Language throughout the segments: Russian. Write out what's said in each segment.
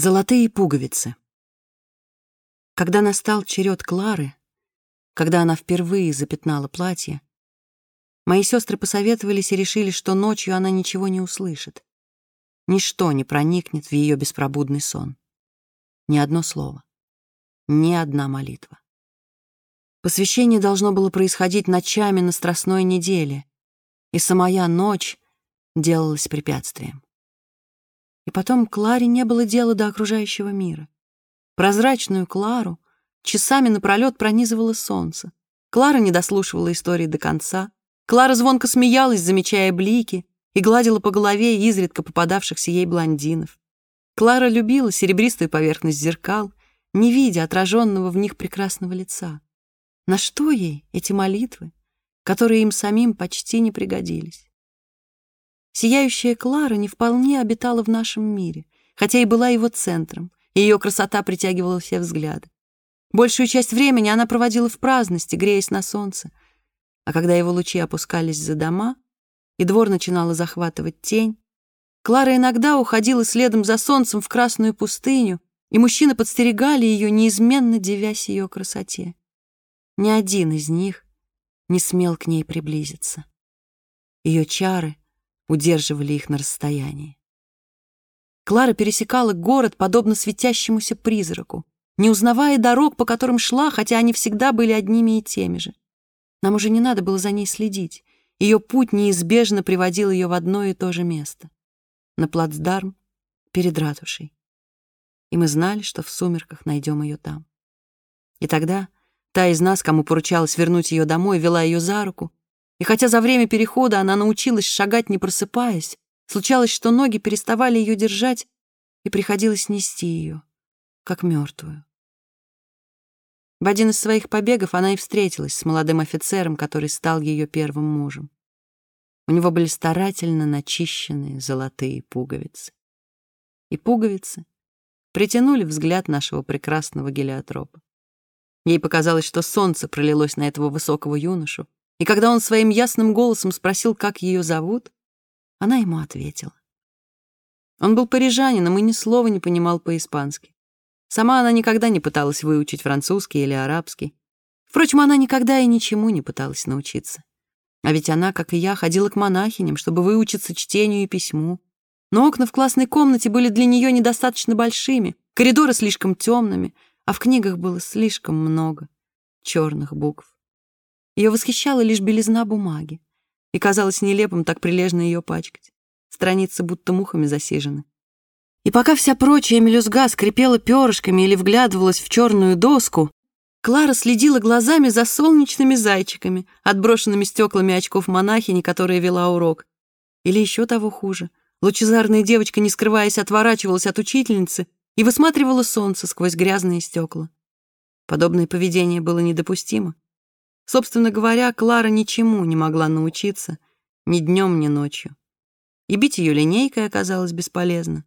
Золотые пуговицы. Когда настал черед Клары, когда она впервые запятнала платье, мои сестры посоветовались и решили, что ночью она ничего не услышит. Ничто не проникнет в ее беспробудный сон. Ни одно слово, ни одна молитва. Посвящение должно было происходить ночами на Страстной неделе, и самая ночь делалась препятствием. И потом Кларе не было дела до окружающего мира. Прозрачную Клару часами напролет пронизывало солнце. Клара не дослушивала истории до конца. Клара звонко смеялась, замечая блики, и гладила по голове изредка попадавшихся ей блондинов. Клара любила серебристую поверхность зеркал, не видя отраженного в них прекрасного лица. На что ей эти молитвы, которые им самим почти не пригодились? Сияющая Клара не вполне обитала в нашем мире, хотя и была его центром, и ее красота притягивала все взгляды. Большую часть времени она проводила в праздности, греясь на солнце, а когда его лучи опускались за дома, и двор начинала захватывать тень, Клара иногда уходила следом за солнцем в красную пустыню, и мужчины подстерегали ее, неизменно девясь ее красоте. Ни один из них не смел к ней приблизиться. Ее чары — удерживали их на расстоянии. Клара пересекала город, подобно светящемуся призраку, не узнавая дорог, по которым шла, хотя они всегда были одними и теми же. Нам уже не надо было за ней следить. Ее путь неизбежно приводил ее в одно и то же место. На плацдарм перед ратушей. И мы знали, что в сумерках найдем ее там. И тогда та из нас, кому поручалось вернуть ее домой, вела ее за руку, и хотя за время перехода она научилась шагать, не просыпаясь, случалось, что ноги переставали ее держать, и приходилось нести ее, как мертвую. В один из своих побегов она и встретилась с молодым офицером, который стал ее первым мужем. У него были старательно начищенные золотые пуговицы. И пуговицы притянули взгляд нашего прекрасного гелиотропа. Ей показалось, что солнце пролилось на этого высокого юношу, и когда он своим ясным голосом спросил, как ее зовут, она ему ответила. Он был парижанином и ни слова не понимал по-испански. Сама она никогда не пыталась выучить французский или арабский. Впрочем, она никогда и ничему не пыталась научиться. А ведь она, как и я, ходила к монахиням, чтобы выучиться чтению и письму. Но окна в классной комнате были для нее недостаточно большими, коридоры слишком темными, а в книгах было слишком много черных букв. Ее восхищала лишь белизна бумаги, и казалось нелепым так прилежно ее пачкать. Страницы будто мухами засижены. И пока вся прочая мелюзга скрипела перышками или вглядывалась в черную доску, Клара следила глазами за солнечными зайчиками, отброшенными стеклами очков монахини, которая вела урок. Или еще того хуже. Лучезарная девочка, не скрываясь, отворачивалась от учительницы и высматривала солнце сквозь грязные стекла. Подобное поведение было недопустимо. Собственно говоря, Клара ничему не могла научиться ни днем, ни ночью. И бить ее линейкой оказалось бесполезно.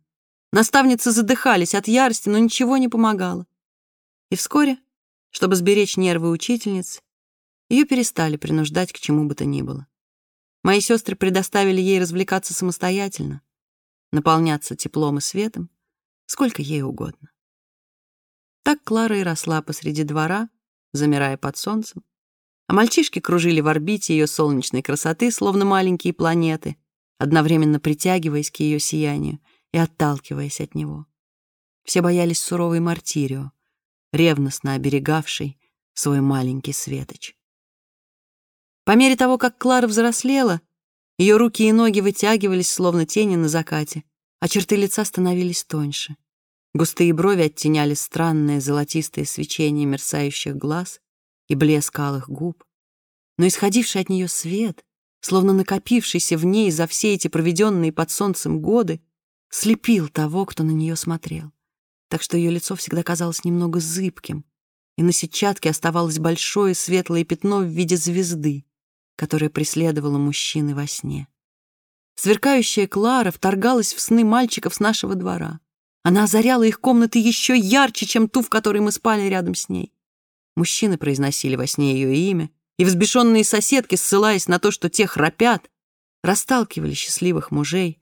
Наставницы задыхались от ярости, но ничего не помогало. И вскоре, чтобы сберечь нервы учительниц, ее перестали принуждать к чему бы то ни было. Мои сестры предоставили ей развлекаться самостоятельно, наполняться теплом и светом, сколько ей угодно. Так Клара и росла посреди двора, замирая под солнцем, а мальчишки кружили в орбите ее солнечной красоты, словно маленькие планеты, одновременно притягиваясь к ее сиянию и отталкиваясь от него. Все боялись суровой Мартирио, ревностно оберегавшей свой маленький светоч. По мере того, как Клара взрослела, ее руки и ноги вытягивались, словно тени на закате, а черты лица становились тоньше. Густые брови оттеняли странное золотистое свечение мерцающих глаз, и блеск алых губ, но исходивший от нее свет, словно накопившийся в ней за все эти проведенные под солнцем годы, слепил того, кто на нее смотрел, так что ее лицо всегда казалось немного зыбким, и на сетчатке оставалось большое светлое пятно в виде звезды, которое преследовало мужчины во сне. Сверкающая Клара вторгалась в сны мальчиков с нашего двора. Она озаряла их комнаты еще ярче, чем ту, в которой мы спали рядом с ней. Мужчины произносили во сне ее имя, и взбешенные соседки, ссылаясь на то, что те храпят, расталкивали счастливых мужей,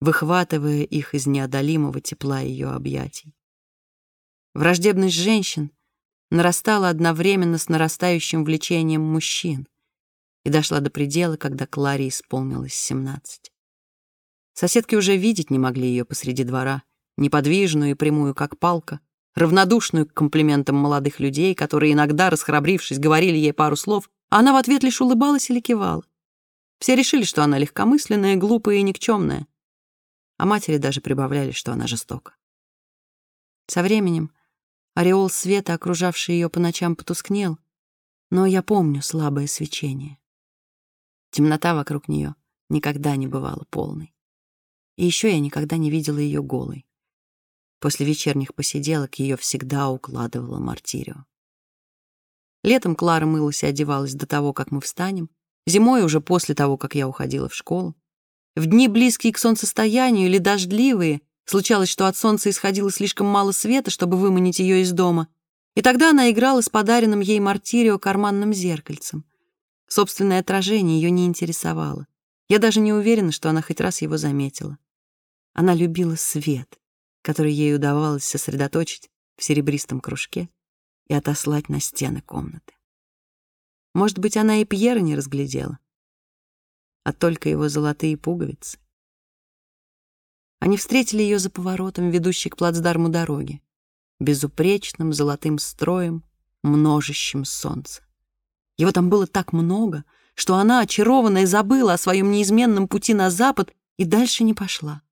выхватывая их из неодолимого тепла ее объятий. Враждебность женщин нарастала одновременно с нарастающим влечением мужчин и дошла до предела, когда Кларе исполнилось семнадцать. Соседки уже видеть не могли ее посреди двора, неподвижную и прямую, как палка, равнодушную к комплиментам молодых людей, которые иногда, расхрабрившись, говорили ей пару слов, а она в ответ лишь улыбалась или кивала. Все решили, что она легкомысленная, глупая и никчемная, а матери даже прибавляли, что она жестока. Со временем ореол света, окружавший ее по ночам, потускнел, но я помню слабое свечение. Темнота вокруг нее никогда не бывала полной. И еще я никогда не видела ее голой. После вечерних посиделок ее всегда укладывала мартирио. Летом Клара мылась и одевалась до того, как мы встанем, зимой уже после того, как я уходила в школу. В дни, близкие к солнцестоянию или дождливые, случалось, что от солнца исходило слишком мало света, чтобы выманить ее из дома, и тогда она играла с подаренным ей мартирио карманным зеркальцем. Собственное отражение ее не интересовало. Я даже не уверена, что она хоть раз его заметила. Она любила свет, который ей удавалось сосредоточить в серебристом кружке и отослать на стены комнаты. Может быть, она и Пьера не разглядела, а только его золотые пуговицы. Они встретили ее за поворотом, ведущей к плацдарму дороги, безупречным золотым строем, множащим солнце. Его там было так много, что она, очарованная, забыла о своем неизменном пути на запад и дальше не пошла.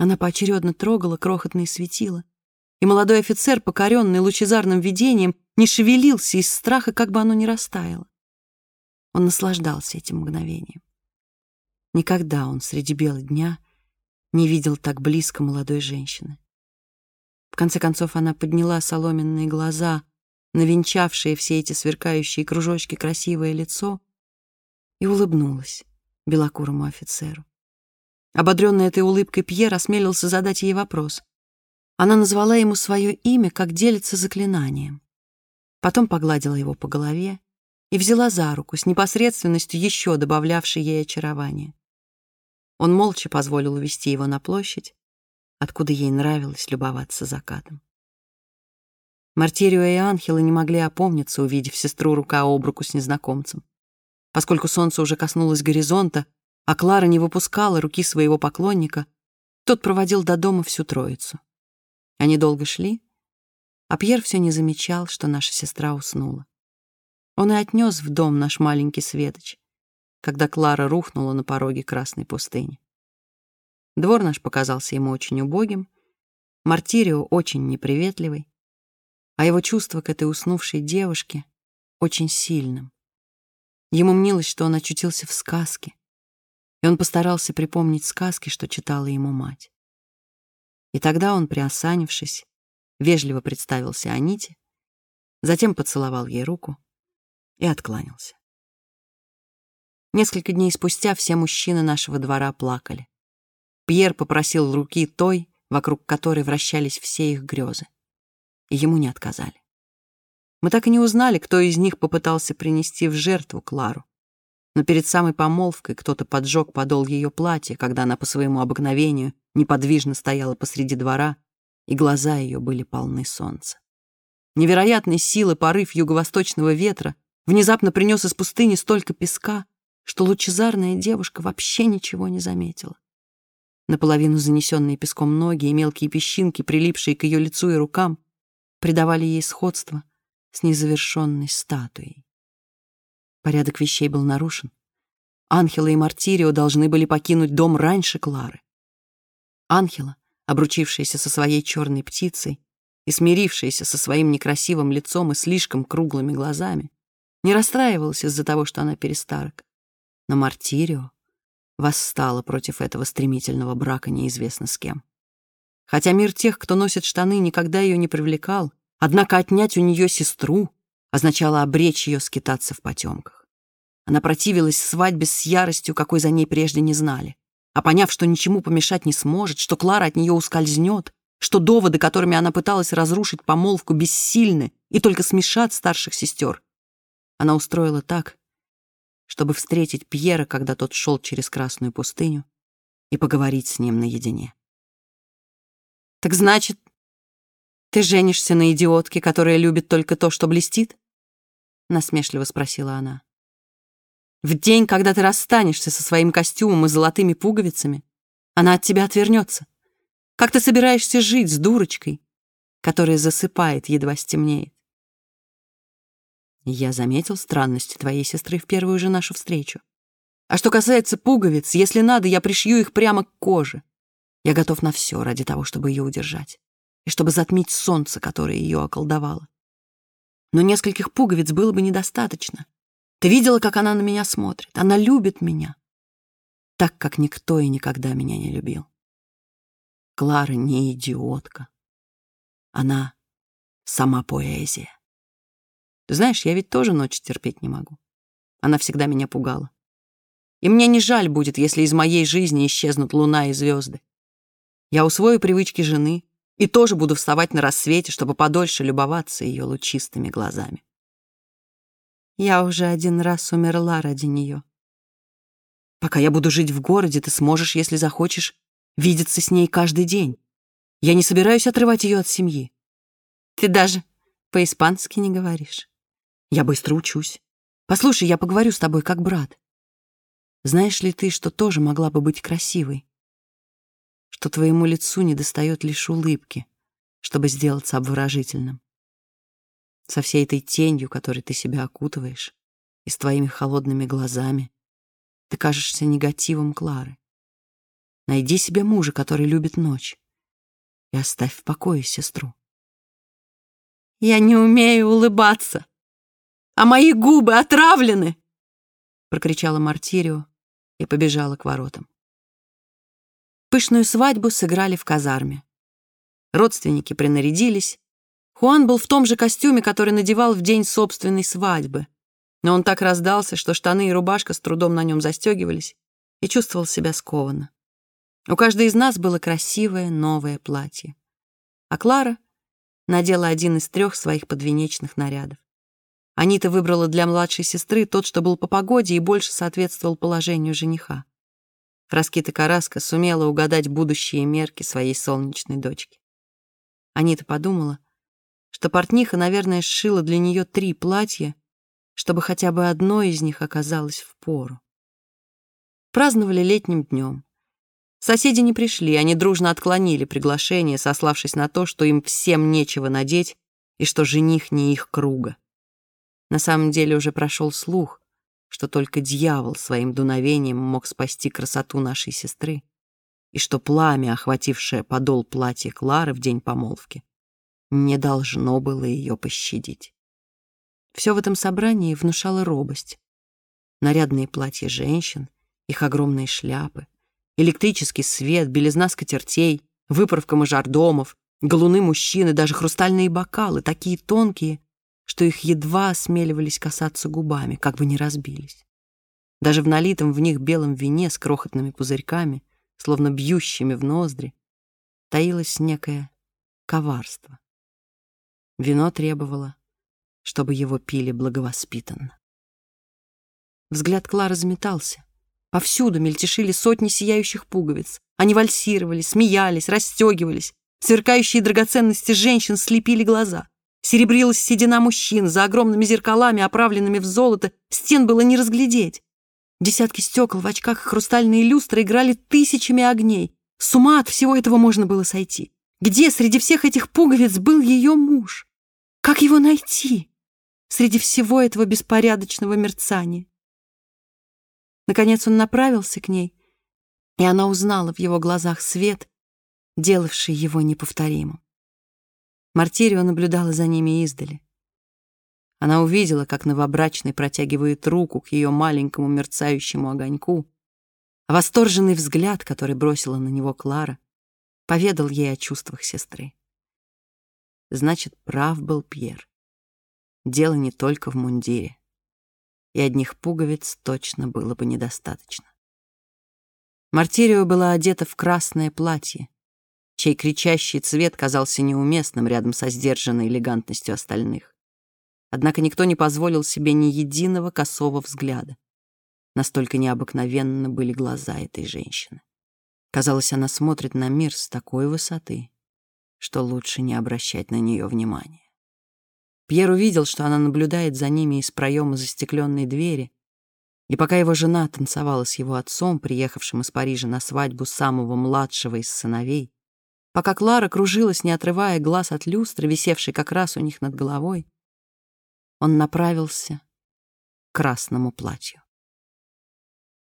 Она поочередно трогала крохотные светила, и молодой офицер, покоренный лучезарным видением, не шевелился из страха, как бы оно ни растаяло. Он наслаждался этим мгновением. Никогда он среди бела дня не видел так близко молодой женщины. В конце концов она подняла соломенные глаза, навенчавшие все эти сверкающие кружочки красивое лицо, и улыбнулась белокурому офицеру. Ободренный этой улыбкой Пьер осмелился задать ей вопрос. Она назвала ему свое имя, как делится заклинанием. Потом погладила его по голове и взяла за руку с непосредственностью еще добавлявшей ей очарование. Он молча позволил увести его на площадь, откуда ей нравилось любоваться закатом. Мартирио и Анхела не могли опомниться, увидев сестру рука об руку с незнакомцем. Поскольку солнце уже коснулось горизонта, а Клара не выпускала руки своего поклонника, тот проводил до дома всю троицу. Они долго шли, а Пьер все не замечал, что наша сестра уснула. Он и отнес в дом наш маленький светоч, когда Клара рухнула на пороге красной пустыни. Двор наш показался ему очень убогим, Мартирио очень неприветливый, а его чувство к этой уснувшей девушке очень сильным. Ему мнилось, что он очутился в сказке, и он постарался припомнить сказки, что читала ему мать. И тогда он, приосанившись, вежливо представился Аните, затем поцеловал ей руку и откланялся. Несколько дней спустя все мужчины нашего двора плакали. Пьер попросил руки той, вокруг которой вращались все их грезы, и ему не отказали. Мы так и не узнали, кто из них попытался принести в жертву Клару но перед самой помолвкой кто-то поджег подол ее платья, когда она по своему обыкновению неподвижно стояла посреди двора, и глаза ее были полны солнца. Невероятной силы порыв юго-восточного ветра внезапно принес из пустыни столько песка, что лучезарная девушка вообще ничего не заметила. Наполовину занесенные песком ноги и мелкие песчинки, прилипшие к ее лицу и рукам, придавали ей сходство с незавершенной статуей. Порядок вещей был нарушен. Анхела и Мартирио должны были покинуть дом раньше Клары. Анхела, обручившаяся со своей черной птицей и смирившаяся со своим некрасивым лицом и слишком круглыми глазами, не расстраивалась из-за того, что она перестарок. Но Мартирио восстала против этого стремительного брака неизвестно с кем. Хотя мир тех, кто носит штаны, никогда ее не привлекал, однако отнять у нее сестру означало обречь ее скитаться в потемках. Она противилась свадьбе с яростью, какой за ней прежде не знали. А поняв, что ничему помешать не сможет, что Клара от нее ускользнет, что доводы, которыми она пыталась разрушить помолвку, бессильны и только смешат старших сестер, она устроила так, чтобы встретить Пьера, когда тот шел через Красную пустыню, и поговорить с ним наедине. «Так значит, ты женишься на идиотке, которая любит только то, что блестит?» — насмешливо спросила она. «В день, когда ты расстанешься со своим костюмом и золотыми пуговицами, она от тебя отвернется. Как ты собираешься жить с дурочкой, которая засыпает, едва стемнеет?» Я заметил странности твоей сестры в первую же нашу встречу. А что касается пуговиц, если надо, я пришью их прямо к коже. Я готов на все ради того, чтобы ее удержать и чтобы затмить солнце, которое ее околдовало. Но нескольких пуговиц было бы недостаточно. Ты видела, как она на меня смотрит? Она любит меня. Так, как никто и никогда меня не любил. Клара не идиотка. Она сама поэзия. Ты знаешь, я ведь тоже ночь терпеть не могу. Она всегда меня пугала. И мне не жаль будет, если из моей жизни исчезнут луна и звезды. Я усвою привычки жены и тоже буду вставать на рассвете, чтобы подольше любоваться ее лучистыми глазами. Я уже один раз умерла ради нее. Пока я буду жить в городе, ты сможешь, если захочешь, видеться с ней каждый день. Я не собираюсь отрывать ее от семьи. Ты даже по-испански не говоришь. Я быстро учусь. Послушай, я поговорю с тобой как брат. Знаешь ли ты, что тоже могла бы быть красивой? Что твоему лицу недостает лишь улыбки, чтобы сделаться обворожительным. Со всей этой тенью, которой ты себя окутываешь, и с твоими холодными глазами, ты кажешься негативом Клары. Найди себе мужа, который любит ночь, и оставь в покое сестру. Я не умею улыбаться, а мои губы отравлены, прокричала Мартирио, и побежала к воротам. Пышную свадьбу сыграли в казарме. Родственники принарядились. Хуан был в том же костюме, который надевал в день собственной свадьбы. Но он так раздался, что штаны и рубашка с трудом на нем застегивались, и чувствовал себя скованно. У каждой из нас было красивое новое платье. А Клара надела один из трех своих подвенечных нарядов. Анита выбрала для младшей сестры тот, что был по погоде и больше соответствовал положению жениха. Фраскита Караска сумела угадать будущие мерки своей солнечной дочки. Анита подумала, что портниха, наверное, сшила для нее три платья, чтобы хотя бы одно из них оказалось в пору. Праздновали летним днем. Соседи не пришли, они дружно отклонили приглашение, сославшись на то, что им всем нечего надеть и что жених не их круга. На самом деле уже прошел слух, что только дьявол своим дуновением мог спасти красоту нашей сестры, и что пламя, охватившее подол платья Клары в день помолвки, не должно было ее пощадить. Все в этом собрании внушало робость. Нарядные платья женщин, их огромные шляпы, электрический свет, белизна скатертей, выправка мажордомов, галуны мужчины, даже хрустальные бокалы, такие тонкие, что их едва осмеливались касаться губами, как бы не разбились. Даже в налитом в них белом вине с крохотными пузырьками, словно бьющими в ноздри, таилось некое коварство. Вино требовало, чтобы его пили благовоспитанно. Взгляд Клары заметался. Повсюду мельтешили сотни сияющих пуговиц. Они вальсировали, смеялись, расстегивались. Сверкающие драгоценности женщин слепили глаза. Серебрилась седина мужчин, за огромными зеркалами, оправленными в золото, стен было не разглядеть. Десятки стекол в очках и хрустальные люстры играли тысячами огней. С ума от всего этого можно было сойти. Где среди всех этих пуговиц был ее муж? Как его найти среди всего этого беспорядочного мерцания? Наконец он направился к ней, и она узнала в его глазах свет, делавший его неповторимым. Мартирио наблюдала за ними издали. Она увидела, как новобрачный протягивает руку к ее маленькому мерцающему огоньку, а восторженный взгляд, который бросила на него Клара, поведал ей о чувствах сестры. Значит, прав был Пьер. Дело не только в мундире, и одних пуговиц точно было бы недостаточно. Мартирио была одета в красное платье, чей кричащий цвет казался неуместным рядом со сдержанной элегантностью остальных. Однако никто не позволил себе ни единого косого взгляда. Настолько необыкновенно были глаза этой женщины. Казалось, она смотрит на мир с такой высоты, что лучше не обращать на нее внимания. Пьер увидел, что она наблюдает за ними из проема застекленной двери, и пока его жена танцевала с его отцом, приехавшим из Парижа на свадьбу самого младшего из сыновей, пока Клара кружилась, не отрывая глаз от люстры, висевшей как раз у них над головой, он направился к красному платью.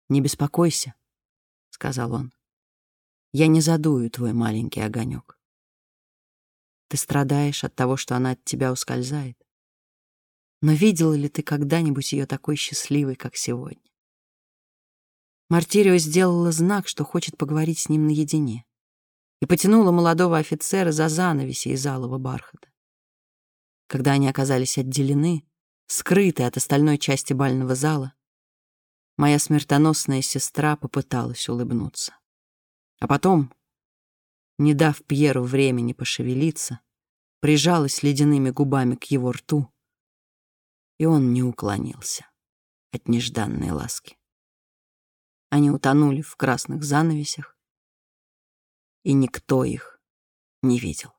«Не беспокойся», — сказал он. «Я не задую твой маленький огонек. Ты страдаешь от того, что она от тебя ускользает. Но видела ли ты когда-нибудь ее такой счастливой, как сегодня? Мартирио сделала знак, что хочет поговорить с ним наедине, и потянула молодого офицера за занавеси из алого бархата. Когда они оказались отделены, скрыты от остальной части бального зала, моя смертоносная сестра попыталась улыбнуться. А потом, не дав Пьеру времени пошевелиться, прижалась ледяными губами к его рту и он не уклонился от нежданной ласки. Они утонули в красных занавесях, и никто их не видел.